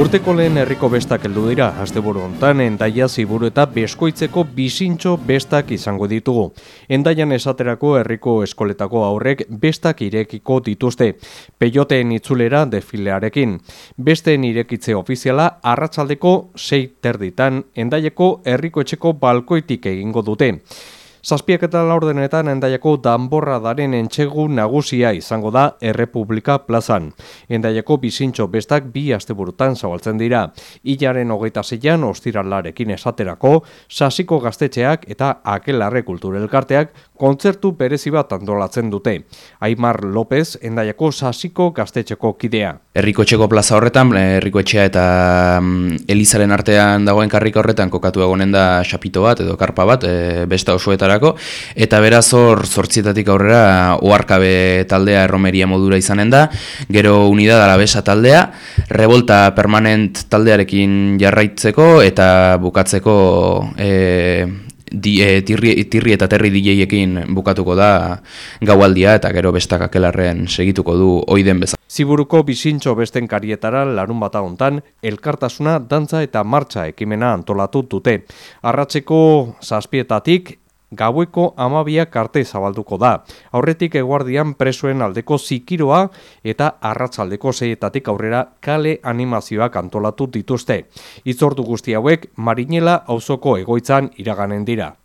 Urteko lehen herriko bestak heldu dira, asteburu hontan endaia ziburu eta beskoitzeko bisintxo bestak izango ditugu. Endaian esaterako herriko eskoletako aurrek bestak irekiko dituzte, peioteen itzulera defilearekin. Besteen irekitze ofiziala arratsaldeko sei terditan endaieko herriko etxeko balkoitik egingo dute. Zazpiak eta laurdenetan endaiako danborra daren entxegu nagusia izango da Errepublika plazan. Endaiako bizintxo bestak bi asteburutan zabaltzen dira. Ilaren hogeita zeian ostiralarekin esaterako, sasiko gaztetxeak eta akelarre kulturelkarteak kontzertu berezi bat antolatzen dute. Aimar López, endaiako sasiko gaztetxeko kidea. Herriko etxeko plaza horretan, herriko etxea eta mm, Elizaren artean dagoen karrika horretan kokatu egonen da xapito bat edo karpa bat, e, besta osoetan eta beraz hor zortzietatik aurrera oarkabe taldea erromeria modura izanen da, gero unidad alabesa taldea, revolta permanent taldearekin jarraitzeko eta bukatzeko e, di, e, tirri, tirri eta terri DJekin bukatuko da gaualdia eta gero bestak akelarren segituko du oiden bezala. Ziburuko bizintxo besten karietara larun bata hontan, elkartasuna, dantza eta martxa ekimena antolatu dute. Arratzeko zazpietatik, gaueko amabiak arte zabalduko da. Aurretik eguardian presoen aldeko zikiroa eta arratzaldeko zeietatik aurrera kale animazioak antolatu dituzte. Itzordu guzti hauek marinela auzoko egoitzan iraganen dira.